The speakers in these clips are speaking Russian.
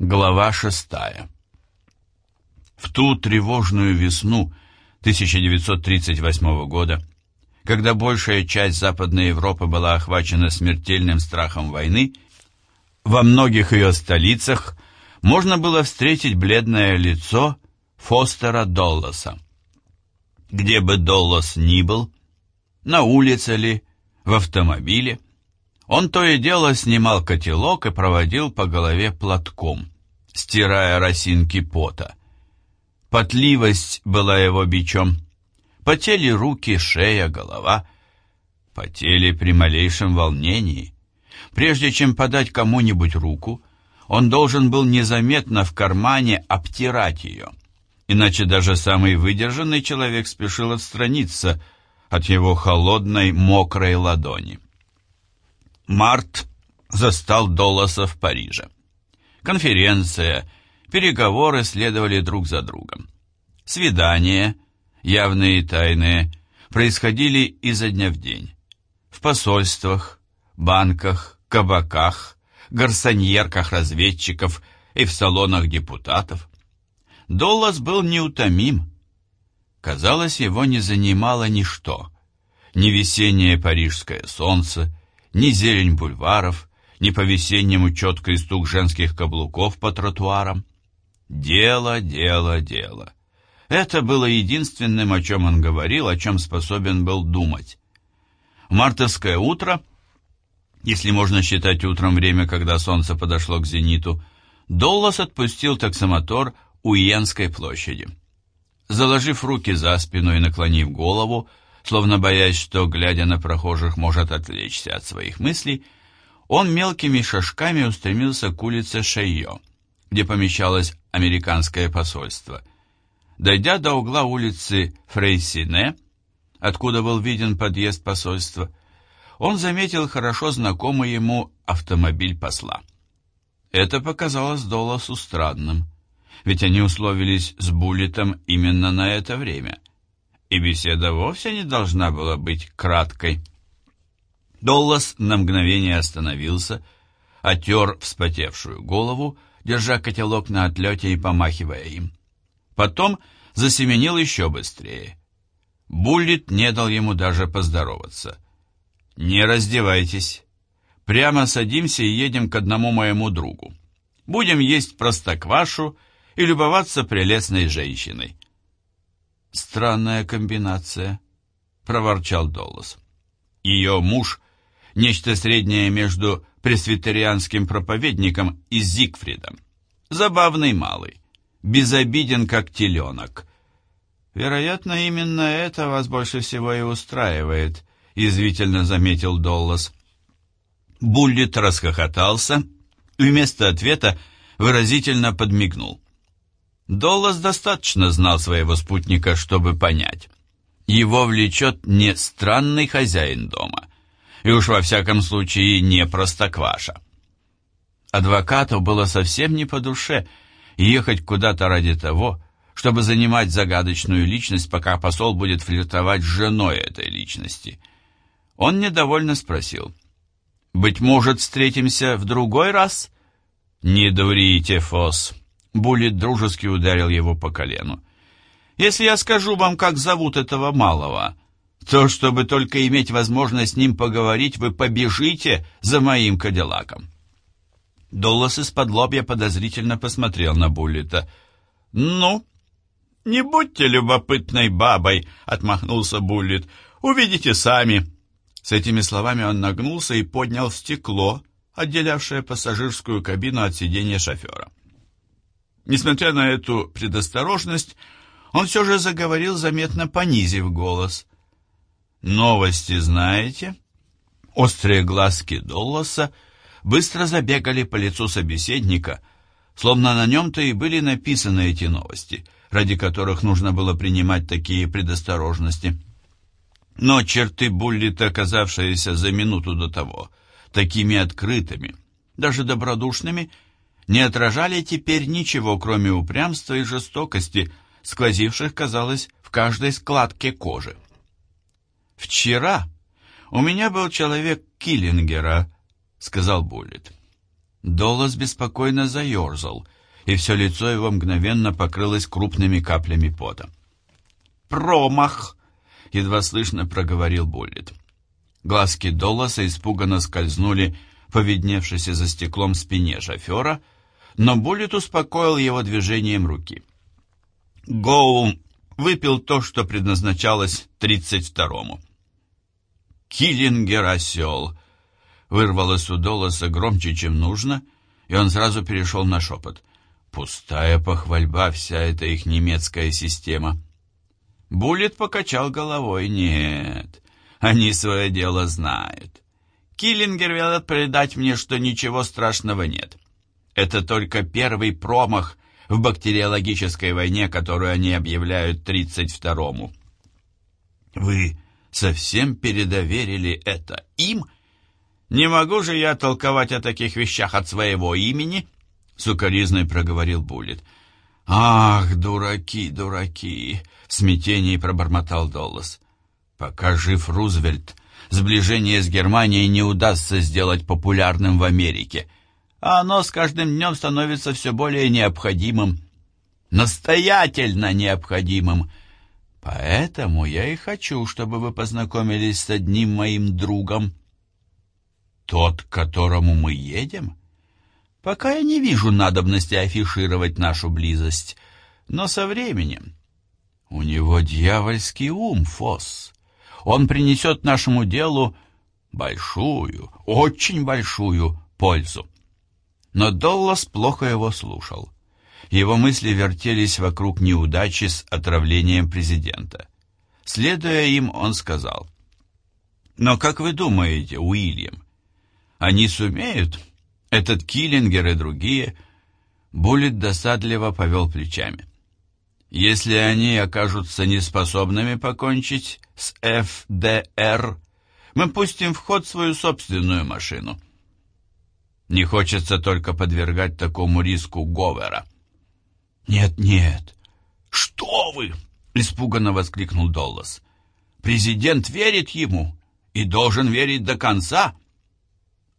Глава шестая. В ту тревожную весну 1938 года, когда большая часть Западной Европы была охвачена смертельным страхом войны, во многих ее столицах можно было встретить бледное лицо Фостера Долласа. Где бы Доллас ни был, на улице ли, в автомобиле, он то и дело снимал котелок и проводил по голове платком, стирая росинки пота. Потливость была его бичом. Потели руки, шея, голова. Потели при малейшем волнении. Прежде чем подать кому-нибудь руку, он должен был незаметно в кармане обтирать ее. Иначе даже самый выдержанный человек спешил отстраниться от его холодной, мокрой ладони. Март застал Долоса в Париже. Конференция, переговоры следовали друг за другом. Свидания, явные и тайные, происходили изо дня в день. В посольствах, банках, кабаках, гарсоньерках разведчиков и в салонах депутатов. Доллас был неутомим. Казалось, его не занимало ничто. Ни весеннее парижское солнце, ни зелень бульваров, ни по-весеннему четкий стук женских каблуков по тротуарам. Дело, дело, дело. Это было единственным, о чем он говорил, о чем способен был думать. Мартовское утро, если можно считать утром время, когда солнце подошло к зениту, Доллас отпустил таксомотор у Иенской площади. Заложив руки за спину и наклонив голову, словно боясь, что, глядя на прохожих, может отвлечься от своих мыслей, он мелкими шажками устремился к улице Шейо, где помещалось американское посольство. Дойдя до угла улицы Фрейсине, откуда был виден подъезд посольства, он заметил хорошо знакомый ему автомобиль посла. Это показалось Долосу странным, ведь они условились с Буллетом именно на это время и беседа вовсе не должна была быть краткой. Доллас на мгновение остановился, отер вспотевшую голову, держа котелок на отлете и помахивая им. Потом засеменил еще быстрее. Буллит не дал ему даже поздороваться. «Не раздевайтесь. Прямо садимся и едем к одному моему другу. Будем есть простоквашу и любоваться прелестной женщиной. «Странная комбинация», — проворчал Доллас. Ее муж — нечто среднее между пресвитерианским проповедником и Зигфридом. Забавный малый, безобиден, как теленок. «Вероятно, именно это вас больше всего и устраивает», — язвительно заметил Доллас. Буллит расхохотался и вместо ответа выразительно подмигнул. Доллас достаточно знал своего спутника, чтобы понять. Его влечет не странный хозяин дома, и уж во всяком случае не простокваша. Адвокату было совсем не по душе ехать куда-то ради того, чтобы занимать загадочную личность, пока посол будет флиртовать с женой этой личности. Он недовольно спросил, «Быть может, встретимся в другой раз?» «Не дурите, Фос», Буллет дружески ударил его по колену. «Если я скажу вам, как зовут этого малого, то, чтобы только иметь возможность с ним поговорить, вы побежите за моим кадиллаком». Доллас из-под лобья подозрительно посмотрел на Буллета. «Ну, не будьте любопытной бабой», — отмахнулся Буллет. «Увидите сами». С этими словами он нагнулся и поднял стекло, отделявшее пассажирскую кабину от сиденья шофера. Несмотря на эту предосторожность, он все же заговорил, заметно понизив голос. «Новости знаете?» Острые глазки Долласа быстро забегали по лицу собеседника, словно на нем-то и были написаны эти новости, ради которых нужно было принимать такие предосторожности. Но черты Буллита, оказавшиеся за минуту до того, такими открытыми, даже добродушными, не отражали теперь ничего, кроме упрямства и жестокости, сквозивших, казалось, в каждой складке кожи. «Вчера у меня был человек Киллингера», — сказал Буллет. Доллас беспокойно заерзал, и все лицо его мгновенно покрылось крупными каплями пота. «Промах!» — едва слышно проговорил Буллет. Глазки Долласа испуганно скользнули по видневшейся за стеклом спине шофера, но Буллет успокоил его движением руки. Гоу выпил то, что предназначалось тридцать второму. «Киллингер осел!» вырвалось у Долоса громче, чем нужно, и он сразу перешел на шепот. «Пустая похвальба вся эта их немецкая система». Буллет покачал головой. «Нет, они свое дело знают. Киллингер велят передать мне, что ничего страшного нет. Это только первый промах в бактериологической войне, которую они объявляют 32-му. Вы совсем передоверили это им? Не могу же я толковать о таких вещах от своего имени? Сукаризной проговорил Буллет. «Ах, дураки, дураки!» — в смятении пробормотал Доллас. «Пока жив Рузвельт, сближение с Германией не удастся сделать популярным в Америке а оно с каждым днем становится все более необходимым. Настоятельно необходимым. Поэтому я и хочу, чтобы вы познакомились с одним моим другом. Тот, к которому мы едем? Пока я не вижу надобности афишировать нашу близость, но со временем... У него дьявольский ум, Фосс. Он принесет нашему делу большую, очень большую пользу. Но Доллас плохо его слушал. Его мысли вертелись вокруг неудачи с отравлением президента. Следуя им, он сказал, «Но как вы думаете, Уильям, они сумеют? Этот Киллингер и другие?» Буллет досадливо повел плечами. «Если они окажутся неспособными покончить с ФДР, мы пустим в ход свою собственную машину». Не хочется только подвергать такому риску Говера. «Нет, нет! Что вы!» — испуганно воскликнул Доллас. «Президент верит ему и должен верить до конца.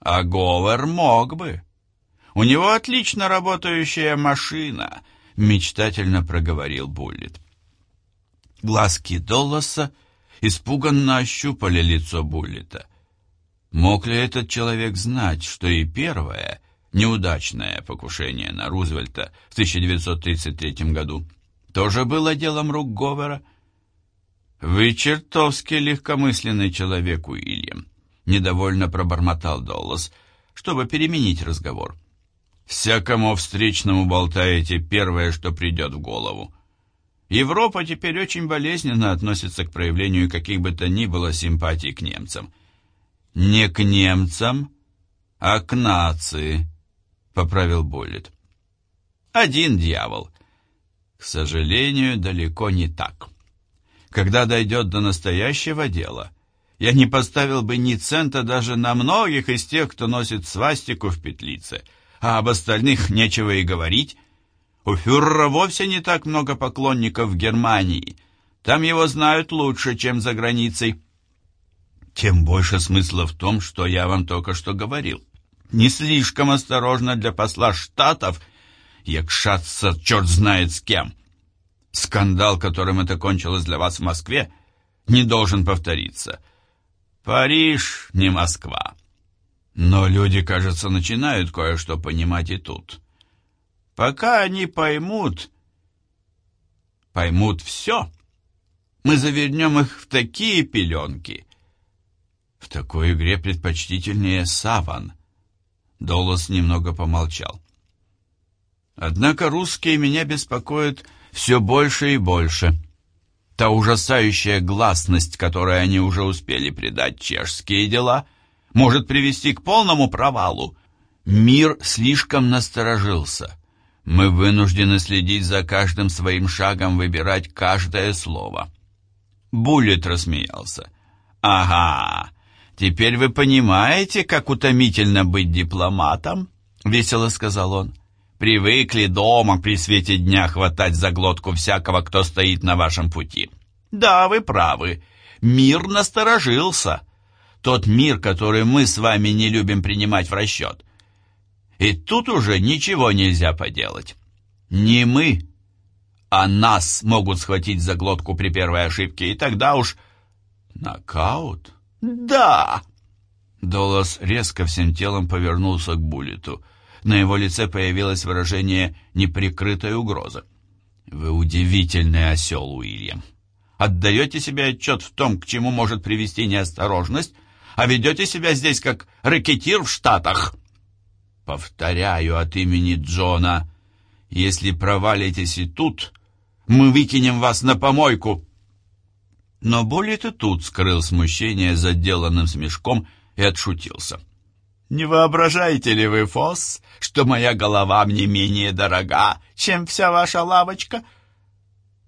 А Говер мог бы. У него отлично работающая машина», — мечтательно проговорил Буллет. Глазки Долласа испуганно ощупали лицо Буллета. Мог ли этот человек знать, что и первое, неудачное покушение на Рузвельта в 1933 году тоже было делом рук Говера? «Вы чертовски легкомысленный человек, Уильям», — недовольно пробормотал Доллас, чтобы переменить разговор. «Всякому встречному болтаете первое, что придет в голову. Европа теперь очень болезненно относится к проявлению каких бы то ни было симпатий к немцам». «Не к немцам, а к нации», — поправил Боллет. «Один дьявол». К сожалению, далеко не так. Когда дойдет до настоящего дела, я не поставил бы ни цента даже на многих из тех, кто носит свастику в петлице, а об остальных нечего и говорить. У фюрера вовсе не так много поклонников в Германии. Там его знают лучше, чем за границей тем больше смысла в том, что я вам только что говорил. Не слишком осторожно для посла Штатов якшаться черт знает с кем. Скандал, которым это кончилось для вас в Москве, не должен повториться. Париж не Москва. Но люди, кажется, начинают кое-что понимать и тут. Пока они поймут, поймут все, мы завернем их в такие пеленки, в такой игре предпочтительнее саван. Долос немного помолчал. Однако русские меня беспокоят все больше и больше. Та ужасающая гласность, которой они уже успели придать чешские дела, может привести к полному провалу. Мир слишком насторожился. Мы вынуждены следить за каждым своим шагом, выбирать каждое слово. Буллет рассмеялся. «Ага, «Теперь вы понимаете, как утомительно быть дипломатом?» — весело сказал он. «Привыкли дома при свете дня хватать за глотку всякого, кто стоит на вашем пути. Да, вы правы. Мир насторожился. Тот мир, который мы с вами не любим принимать в расчет. И тут уже ничего нельзя поделать. Не мы, а нас могут схватить за глотку при первой ошибке, и тогда уж... Нокаут? Да! Долос резко всем телом повернулся к Буллету. На его лице появилось выражение неприкрытой угрозы. «Вы удивительный осел, Уильям. Отдаете себе отчет в том, к чему может привести неосторожность, а ведете себя здесь как рэкетир в Штатах?» «Повторяю от имени Джона, если провалитесь и тут, мы выкинем вас на помойку!» Но Буллет и тут скрыл смущение за деланным смешком и отшутился. «Не воображаете ли вы, Фосс, что моя голова мне менее дорога, чем вся ваша лавочка?»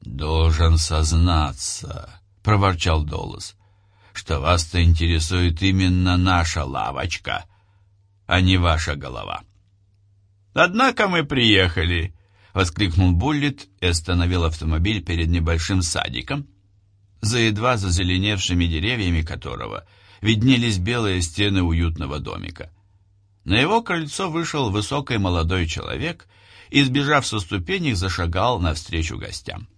«Должен сознаться», — проворчал Долос, «что вас-то интересует именно наша лавочка, а не ваша голова». «Однако мы приехали», — воскликнул Буллет и остановил автомобиль перед небольшим садиком, за едва зазеленевшими деревьями которого — виднелись белые стены уютного домика. На его крыльцо вышел высокий молодой человек и, сбежав со ступенек, зашагал навстречу гостям.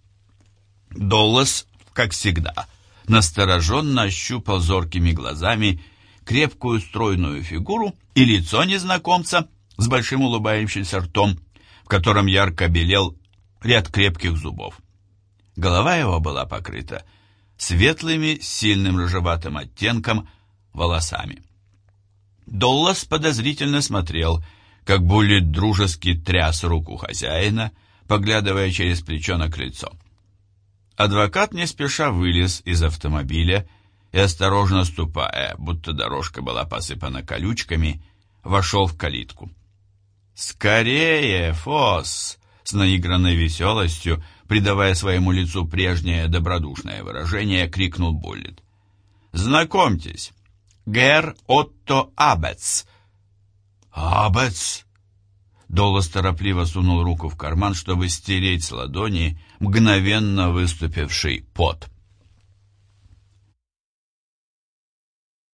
Доллас, как всегда, настороженно ощупал зоркими глазами крепкую стройную фигуру и лицо незнакомца с большим улыбающимся ртом, в котором ярко белел ряд крепких зубов. Голова его была покрыта светлыми, сильным рыжеватым оттенком, волосами. Доллас подозрительно смотрел, как Буллет дружески тряс руку хозяина, поглядывая через плечо на крыльцо. Адвокат не спеша вылез из автомобиля и, осторожно ступая, будто дорожка была посыпана колючками, вошел в калитку. «Скорее, Фос!» С наигранной веселостью, придавая своему лицу прежнее добродушное выражение, крикнул Буллет. «Знакомьтесь, Гер Отто Абец». «Абец!» Долос торопливо сунул руку в карман, чтобы стереть с ладони мгновенно выступивший пот.